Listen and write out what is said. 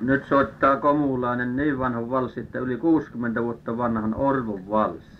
nyt soittaa Komulainen niin vanhan valssin että yli kuusikymmentä vuotta vanhan Orvon valssin.